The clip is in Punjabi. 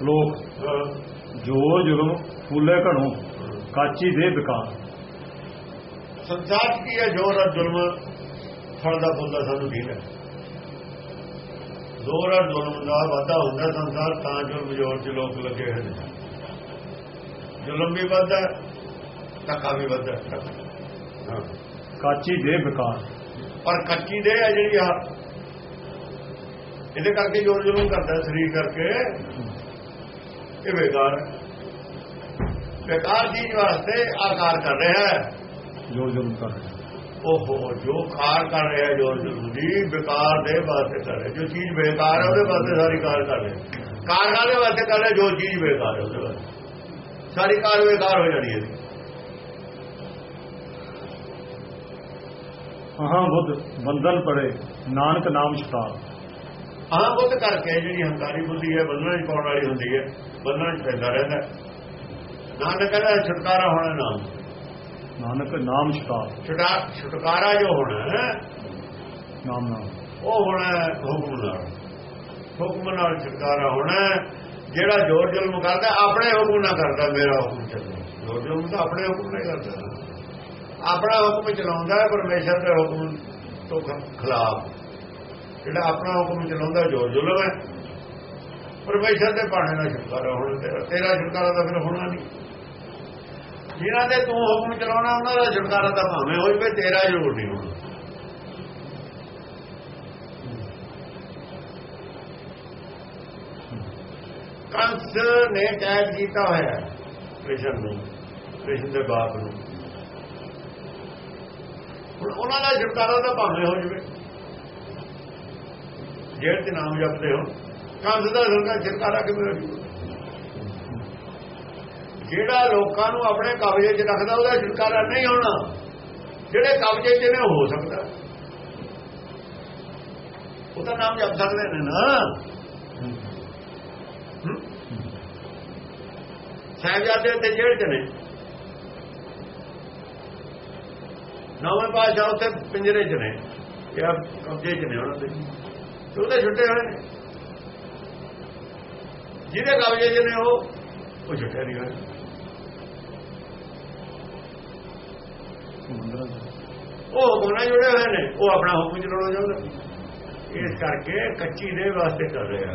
ਸ਼ਲੋਕ। ਜੋ ਜੁਲਮ ਫੂਲੇ ਘਣੋ ਕਾਚੀ ਦੇ ਵਿਕਾਰ। ਸੰਸਾਰ ਕੀ ਹੈ? ਜੋਰ ਔਰ ਜ਼ੁਲਮ ਫਲਦਾ ਫੁੱਲਦਾ ਸਾਨੂੰ ਠੀਕ ਹੈ? ਜ਼ੋਰ ਔਰ ਜ਼ੁਲਮ ਦਾ ਵਾਧਾ ਹੁੰਦਾ ਸੰਸਾਰ ਤਾਂ ਜ਼ੁਲਮ ਜ਼ੋਰ 'ਚ ਲੋਕ ਲੱਗੇ ਹੋਏ ਨੇ। ਜ਼ੁਲਮ ਵੀ ਵੱਧਦਾ ਧੱਕਾ ਵੀ ਵੱਧਦਾ। ਕਾਚੀ ਦੇ ਵਿਕਾਰ। ਪਰ ਕੱਚੀ ਦੇ ਹੈ ਜਿਹੜੀ ਆ ਇਹਦੇ ਕਰਕੇ ਜ਼ੋਰ ਜ਼ੁਲਮ ਕਰਦਾ ਸਰੀਰ ਕਰਕੇ। ਇਹ ਬੇਕਾਰ ਹੈ। ਬੇਕਾਰ ਚੀਜ਼ ਵਾਸਤੇ ਆਕਾਰ ਕਰ ਰਿਹਾ ਹੈ। ਜੋ ਜੁਲਮ ਕਰ ਰਿਹਾ ਓਹੋ ਜੋ ਕਾਰ ਕਰ ਰਿਹਾ ਜੋ ਜ਼ਰੂਰੀ ਬੇਕਾਰ ਦੇ ਵਾਸਤੇ ਕਰ ਰਿਹਾ ਜੋ ਚੀਜ਼ ਬੇਕਾਰ ਹੈ ਉਹਦੇ ਵਾਸਤੇ ਸਾਰੀ ਕਾਰ ਕਰ ਰਿਹਾ ਕਾਰ ਕਾਦੇ ਵਾਸਤੇ ਕਰ ਰਿਹਾ ਜੋ ਚੀਜ਼ ਬੇਕਾਰ ਹੈ ਉਹਦੇ ਵਾਸਤੇ। ਸਾਰੀ ਕਾਰ ਬੇਕਾਰ ਹੋ ਜਾਣੀ ਹੈ ਅਹਾਂ ਬੁੱਧ ਬੰਧਨ ਪੜੇ ਨਾਨਕ ਨਾਮ ਛਤਾ ਆਹ ਬੁੱਧ ਕਰਕੇ ਜਿਹੜੀ ਹੰਕਾਰੀ ਬੁੱਧੀ ਹੈ ਬੰਨਣ ਚ ਪਾਉਣ ਵਾਲੀ ਹੁੰਦੀ ਹੈ ਬੰਨਣ ਚ ਪੈਂਦਾ ਰਹਿੰਦਾ ਹੈ। ਨਾਨਕ ਕਹਿੰਦਾ ਛੁਟਕਾਰਾ ਹੋਣਾ ਨਾਮ। ਨਾਨਕ ਨਾਮ ਛਤਾ ਛੁਟਾ ਛੁਟਕਾਰਾ ਜੋ ਹੋਣਾ ਹੈ, ਨਾਮ ਨਾਮ। ਉਹ ਹੋਣਾ ਹੈ ਹੁਕਮ ਨਾਲ। ਹੁਕਮ ਨਾਲ ਛੁਟਕਾਰਾ ਹੋਣਾ ਹੈ। ਜਿਹੜਾ ਜੋਰ ਜ਼ੁਲਮ ਕਰਦਾ ਆਪਣੇ ਹੁਕਮ ਨਾਲ ਕਰਦਾ ਮੇਰਾ ਹੁਕਮ ਚੱਲਦਾ। ਜੋਰ ਜ਼ੁਲਮ ਤਾਂ ਆਪਣੇ ਹੁਕਮ ਨਾਲ ਹੀ ਕਰਦਾ। ਆਪਣਾ ਹੁਕਮ ਚਲਾਉਂਦਾ ਹੈ ਪਰਮੇਸ਼ਰ ਦੇ ਹੁਕਮ ਤੋਂ ਖਿਲਾਫ। ਜਿਹੜਾ ਆਪਣਾ ਹੁਕਮ ਚਲਾਉਂਦਾ ਜੋ ਜ਼ੁਲਮ ਹੈ, ਪਰਮੇਸ਼ਰ ਦੇ ਬਾਣੇ ਦਾ ਛੁਟਕਾਰਾ ਹੋਣਾ ਤੇਰਾ ਤੇਰਾ ਛੁਟਕਾਰਾ ਤਾਂ ਫਿਰ ਹੋਣਾ ਨਹੀਂ। ਜਿਨ੍ਹਾਂ ਦੇ ਤੂੰ ਹੁਕਮ ਚਲਾਉਣਾ, ਉਹਨਾਂ ਦਾ ਛੁਟਕਾਰਾ ਤਾਂ ਭਾਵੇਂ ਹੋ ਜਵੇ ਤੇਰਾ ਜ਼ਰੂਰ ਨਹੀਂ ਹੋਣਾ। ਕੰਸ ਨੇ ਕੈਦ ਕੀਤਾ ਹੋਇਆ ਕ੍ਰਿਸ਼ਨ ਨੂੰ, ਕ੍ਰਿਸ਼ਨ ਦੇ ਬਾਪ ਨੂੰ। ਹੁਣ ਉਹਨਾਂ ਦਾ ਛੁਟਕਾਰਾ ਤਾਂ ਭਾਵੇਂ ਹੋ ਜਵੇ। ਜੇਲ੍ਹ ਚ ਨਾਮ ਜਪਦੇ ਹੋ। ਕੰਸ ਦਾ ਜ਼ਰੂਰ ਛੁਟਕਾਰਾ ਕਿਵੇਂ ਹੋ ਜਿਹੜਾ ਲੋਕਾਂ ਨੂੰ ਆਪਣੇ ਕਬਜ਼ੇ 'ਚ ਰੱਖਦਾ, ਉਹਦਾ ਛੁਟਕਾਰਾ ਨਹੀਂ ਹੋਣਾ ਜਿਹੜੇ ਕਬਜ਼ੇ 'ਚ ਨੇ ਹੋ ਸਕਦਾ। ਉਹਦਾ ਨਾਮ ਜਪ ਸਕਦੇ ਨੇ ਨਾ। ਸਾਹਿਬਜ਼ਾਦੇ ਤੇ ਜੇਲ੍ਹ 'ਚ ਨੇ। ਨੌਵੇਂ ਪਾਸ਼ਾ ਉੱਤੇ ਪਿੰਜਰੇ 'ਚ ਨੇ। ਇਹ ਕਬਜ਼ੇ 'ਚ ਨੇ ਉਹਨਾਂ ਦੇ। ਉਹਦੇ ਛੁੱਟੇ ਹੋਏ ਨੇ। ਜਿਹਦੇ ਕਬਜ਼ੇ 'ਚ ਨੇ ਉਹ ਉਹ ਛੁੱਟੇ ਨਹੀਂ ਹੋਏ। ਉਹ ਹੁਕਮ ਨਾਲ ਜੁੜੇ ਹੋਏ ਨੇ ਉਹ ਆਪਣਾ ਹੁਕਮ ਚਲਾਉਣਾ ਚਾਹੁੰਦਾ। ਇਸ ਕਰਕੇ ਕੱਚੀ ਦੇ ਵਾਸਤੇ ਕਰ ਰਿਹਾ